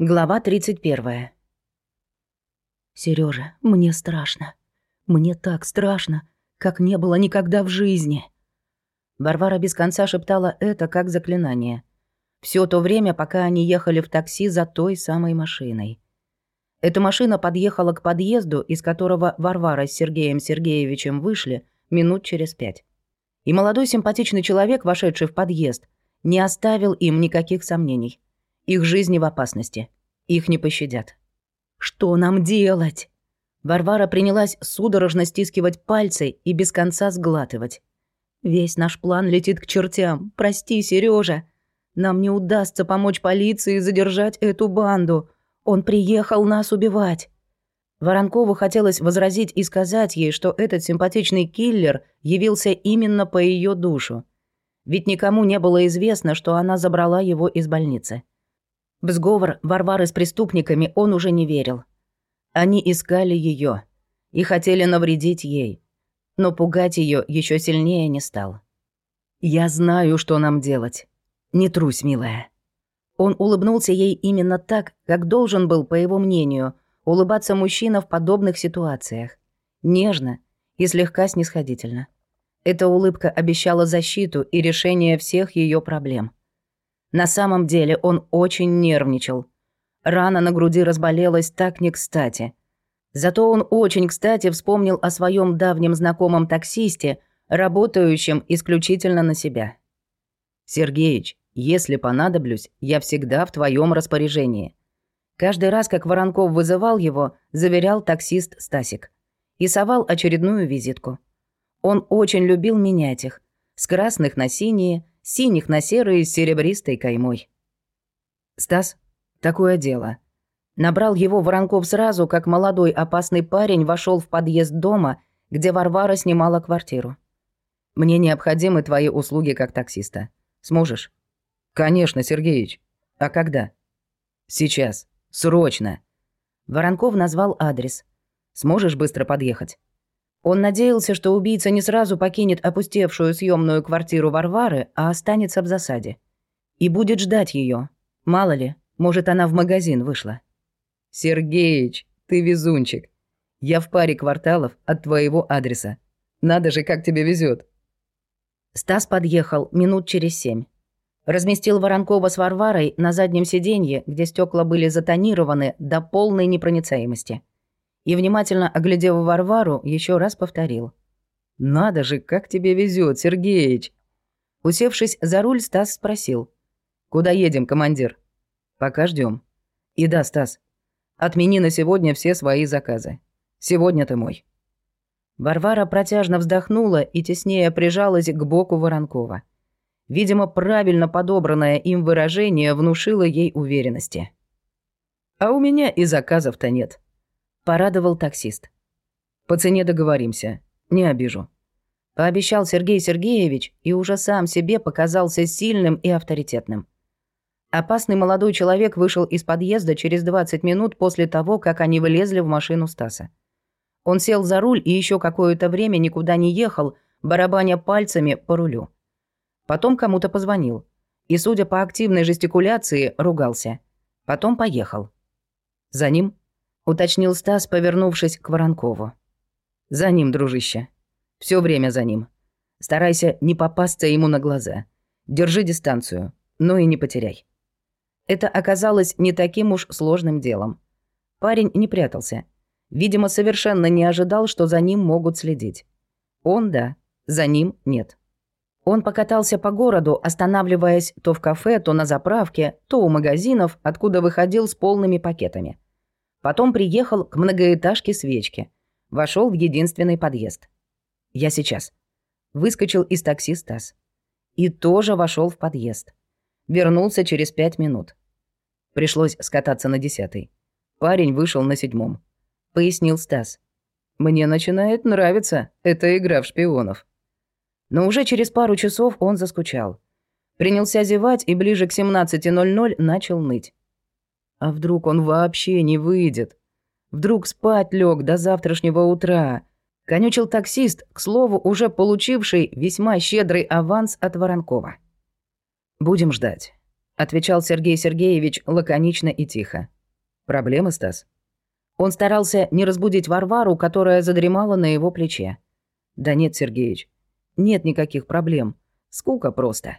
Глава 31. Сережа, мне страшно. Мне так страшно, как не было никогда в жизни. Варвара без конца шептала это как заклинание. Все то время, пока они ехали в такси за той самой машиной. Эта машина подъехала к подъезду, из которого Варвара с Сергеем Сергеевичем вышли минут через пять. И молодой симпатичный человек, вошедший в подъезд, не оставил им никаких сомнений. Их жизни в опасности. Их не пощадят. Что нам делать? Варвара принялась судорожно стискивать пальцы и без конца сглатывать. Весь наш план летит к чертям. Прости, Сережа. Нам не удастся помочь полиции задержать эту банду. Он приехал нас убивать. Воронкову хотелось возразить и сказать ей, что этот симпатичный киллер явился именно по ее душу. Ведь никому не было известно, что она забрала его из больницы. В сговор Варвары с преступниками он уже не верил. Они искали ее и хотели навредить ей, но пугать ее еще сильнее не стал. «Я знаю, что нам делать. Не трусь, милая». Он улыбнулся ей именно так, как должен был, по его мнению, улыбаться мужчина в подобных ситуациях. Нежно и слегка снисходительно. Эта улыбка обещала защиту и решение всех ее проблем. На самом деле он очень нервничал. Рана на груди разболелась так не кстати. Зато он очень кстати вспомнил о своем давнем знакомом таксисте, работающем исключительно на себя. «Сергеич, если понадоблюсь, я всегда в твоем распоряжении». Каждый раз, как Воронков вызывал его, заверял таксист Стасик. И совал очередную визитку. Он очень любил менять их. С красных на синие, синих на серые с серебристой каймой. «Стас, такое дело». Набрал его Воронков сразу, как молодой опасный парень вошел в подъезд дома, где Варвара снимала квартиру. «Мне необходимы твои услуги как таксиста. Сможешь?» «Конечно, Сергеич. А когда?» «Сейчас. Срочно». Воронков назвал адрес. «Сможешь быстро подъехать?» Он надеялся, что убийца не сразу покинет опустевшую съемную квартиру Варвары, а останется в засаде. И будет ждать ее. Мало ли, может, она в магазин вышла. «Сергеич, ты везунчик. Я в паре кварталов от твоего адреса. Надо же, как тебе везет. Стас подъехал минут через семь. Разместил Воронкова с Варварой на заднем сиденье, где стекла были затонированы до полной непроницаемости и, внимательно оглядев Варвару, еще раз повторил. «Надо же, как тебе везет, Сергеич!» Усевшись за руль, Стас спросил. «Куда едем, командир?» «Пока ждем. «И да, Стас, отмени на сегодня все свои заказы. Сегодня ты мой». Варвара протяжно вздохнула и теснее прижалась к боку Воронкова. Видимо, правильно подобранное им выражение внушило ей уверенности. «А у меня и заказов-то нет», Порадовал таксист. «По цене договоримся. Не обижу». Пообещал Сергей Сергеевич и уже сам себе показался сильным и авторитетным. Опасный молодой человек вышел из подъезда через 20 минут после того, как они влезли в машину Стаса. Он сел за руль и еще какое-то время никуда не ехал, барабаня пальцами по рулю. Потом кому-то позвонил. И, судя по активной жестикуляции, ругался. Потом поехал. За ним уточнил Стас, повернувшись к Воронкову. За ним, дружище. Все время за ним. Старайся не попасться ему на глаза. Держи дистанцию, но и не потеряй. Это оказалось не таким уж сложным делом. Парень не прятался. Видимо, совершенно не ожидал, что за ним могут следить. Он да, за ним нет. Он покатался по городу, останавливаясь то в кафе, то на заправке, то у магазинов, откуда выходил с полными пакетами. Потом приехал к многоэтажке свечки. Вошел в единственный подъезд. Я сейчас. Выскочил из такси Стас. И тоже вошел в подъезд. Вернулся через пять минут. Пришлось скататься на десятый. Парень вышел на седьмом. Пояснил Стас. «Мне начинает нравиться эта игра в шпионов». Но уже через пару часов он заскучал. Принялся зевать и ближе к 17.00 начал ныть. А вдруг он вообще не выйдет? Вдруг спать лег до завтрашнего утра? Конючил таксист, к слову, уже получивший весьма щедрый аванс от Воронкова. Будем ждать. — отвечал Сергей Сергеевич лаконично и тихо. «Проблемы, Стас?» Он старался не разбудить Варвару, которая задремала на его плече. «Да нет, Сергеич, нет никаких проблем. Скука просто».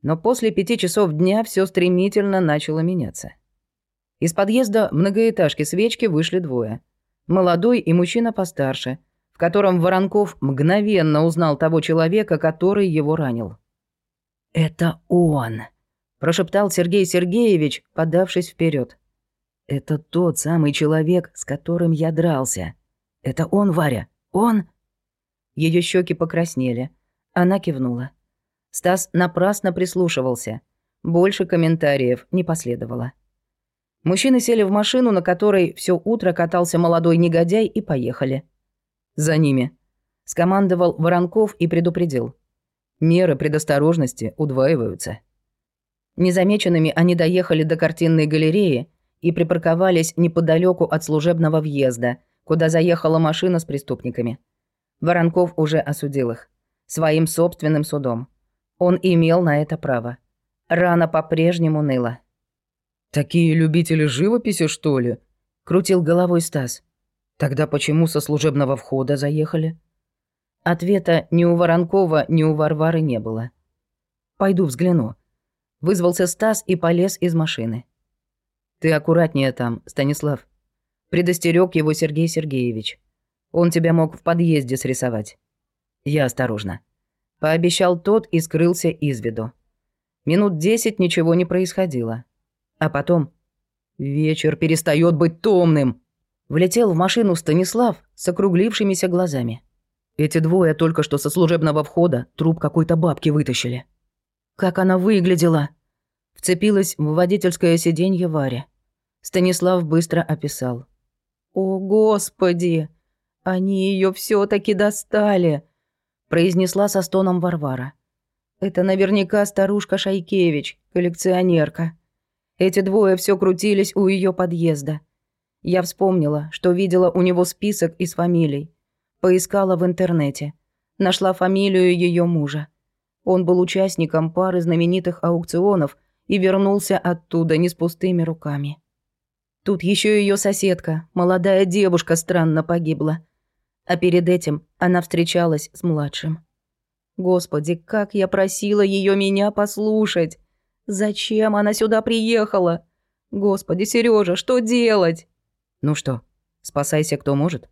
Но после пяти часов дня все стремительно начало меняться. Из подъезда многоэтажки свечки вышли двое. Молодой и мужчина постарше, в котором Воронков мгновенно узнал того человека, который его ранил. «Это он!» – прошептал Сергей Сергеевич, подавшись вперед. «Это тот самый человек, с которым я дрался. Это он, Варя, он?» Ее щеки покраснели. Она кивнула. Стас напрасно прислушивался. Больше комментариев не последовало. Мужчины сели в машину, на которой все утро катался молодой негодяй, и поехали. «За ними», — скомандовал Воронков и предупредил. «Меры предосторожности удваиваются». Незамеченными они доехали до картинной галереи и припарковались неподалеку от служебного въезда, куда заехала машина с преступниками. Воронков уже осудил их. Своим собственным судом. Он имел на это право. Рана по-прежнему ныла. «Такие любители живописи, что ли?» — крутил головой Стас. «Тогда почему со служебного входа заехали?» Ответа ни у Воронкова, ни у Варвары не было. «Пойду взгляну». Вызвался Стас и полез из машины. «Ты аккуратнее там, Станислав», — предостерег его Сергей Сергеевич. «Он тебя мог в подъезде срисовать». «Я осторожно», — пообещал тот и скрылся из виду. Минут десять ничего не происходило. А потом... Вечер перестает быть томным. Влетел в машину Станислав с округлившимися глазами. Эти двое только что со служебного входа труп какой-то бабки вытащили. Как она выглядела? Вцепилась в водительское сиденье Варя. Станислав быстро описал. «О, Господи! Они ее все таки достали!» произнесла со стоном Варвара. «Это наверняка старушка Шайкевич, коллекционерка. Эти двое все крутились у ее подъезда. Я вспомнила, что видела у него список из фамилий. Поискала в интернете. Нашла фамилию ее мужа. Он был участником пары знаменитых аукционов и вернулся оттуда не с пустыми руками. Тут еще ее соседка, молодая девушка, странно погибла. А перед этим она встречалась с младшим. Господи, как я просила ее меня послушать! Зачем она сюда приехала? Господи, Сережа, что делать? Ну что, спасайся кто может.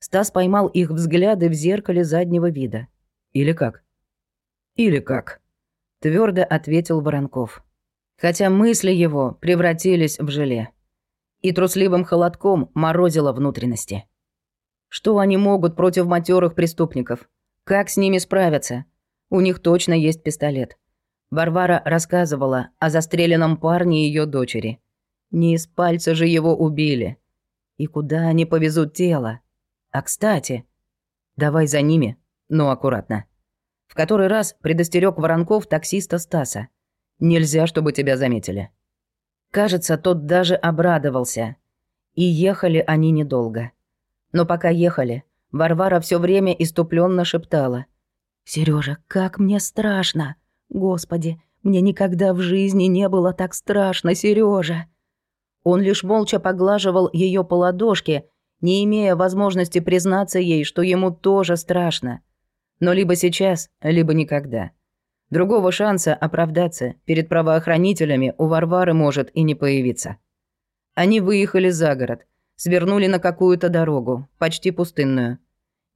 Стас поймал их взгляды в зеркале заднего вида. Или как? Или как? Твердо ответил Воронков. Хотя мысли его превратились в желе. И трусливым холодком морозило внутренности. Что они могут против матерых преступников? Как с ними справиться? У них точно есть пистолет. Варвара рассказывала о застреленном парне ее дочери. Не из пальца же его убили. И куда они повезут тело? А кстати, давай за ними, но аккуратно. В который раз предостерег Воронков таксиста Стаса. Нельзя, чтобы тебя заметили. Кажется, тот даже обрадовался. И ехали они недолго. Но пока ехали, Варвара все время иступленно шептала. «Сережа, как мне страшно!» Господи, мне никогда в жизни не было так страшно, Сережа. Он лишь молча поглаживал ее по ладошке, не имея возможности признаться ей, что ему тоже страшно. Но либо сейчас, либо никогда. Другого шанса оправдаться перед правоохранителями у Варвары может и не появиться. Они выехали за город, свернули на какую-то дорогу, почти пустынную.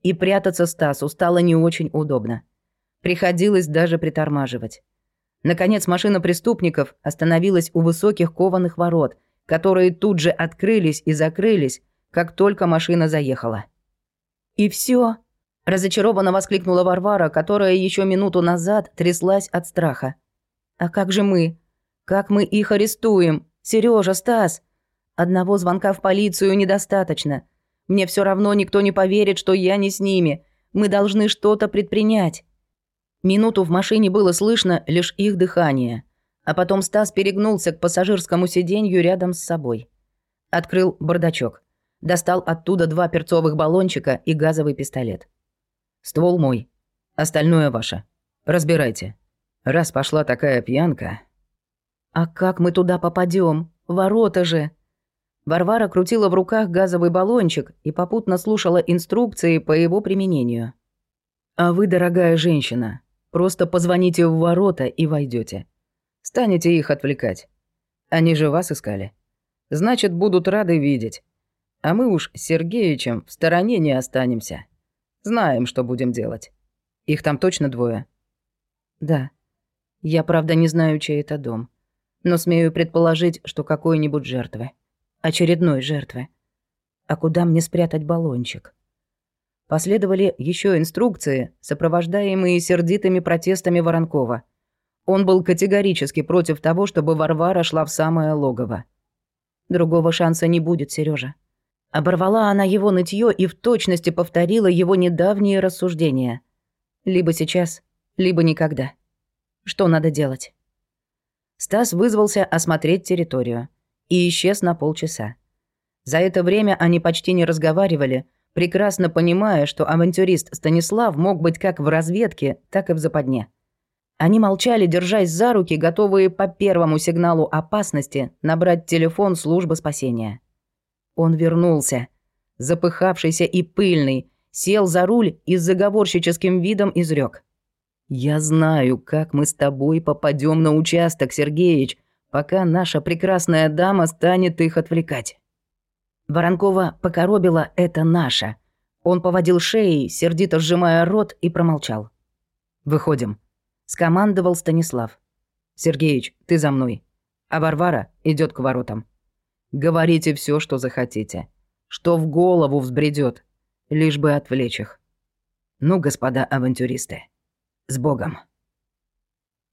И прятаться Стасу стало не очень удобно. Приходилось даже притормаживать. Наконец машина преступников остановилась у высоких кованых ворот, которые тут же открылись и закрылись, как только машина заехала. «И все? разочарованно воскликнула Варвара, которая еще минуту назад тряслась от страха. «А как же мы? Как мы их арестуем? Сережа, Стас? Одного звонка в полицию недостаточно. Мне все равно никто не поверит, что я не с ними. Мы должны что-то предпринять». Минуту в машине было слышно лишь их дыхание, а потом Стас перегнулся к пассажирскому сиденью рядом с собой. Открыл бардачок. Достал оттуда два перцовых баллончика и газовый пистолет. «Ствол мой. Остальное ваше. Разбирайте. Раз пошла такая пьянка...» «А как мы туда попадем? Ворота же!» Варвара крутила в руках газовый баллончик и попутно слушала инструкции по его применению. «А вы, дорогая женщина, просто позвоните в ворота и войдете. Станете их отвлекать. Они же вас искали. Значит, будут рады видеть. А мы уж с Сергеичем в стороне не останемся. Знаем, что будем делать. Их там точно двое?» «Да. Я, правда, не знаю, чей это дом. Но смею предположить, что какой-нибудь жертвы. Очередной жертвы. А куда мне спрятать баллончик?» Последовали еще инструкции, сопровождаемые сердитыми протестами Воронкова. Он был категорически против того, чтобы Варвара шла в самое логово. Другого шанса не будет, Сережа. Оборвала она его нытье и в точности повторила его недавние рассуждения. Либо сейчас, либо никогда. Что надо делать? Стас вызвался осмотреть территорию и исчез на полчаса. За это время они почти не разговаривали, прекрасно понимая, что авантюрист Станислав мог быть как в разведке, так и в западне. Они молчали, держась за руки, готовые по первому сигналу опасности набрать телефон службы спасения. Он вернулся, запыхавшийся и пыльный, сел за руль и с заговорщическим видом изрек: «Я знаю, как мы с тобой попадем на участок, Сергеич, пока наша прекрасная дама станет их отвлекать». Воронкова покоробила «это наша». Он поводил шеей, сердито сжимая рот, и промолчал. «Выходим», — скомандовал Станислав. «Сергеич, ты за мной, а Варвара идет к воротам». Говорите все, что захотите. Что в голову взбредет, лишь бы отвлечь их. Ну, господа авантюристы, с Богом.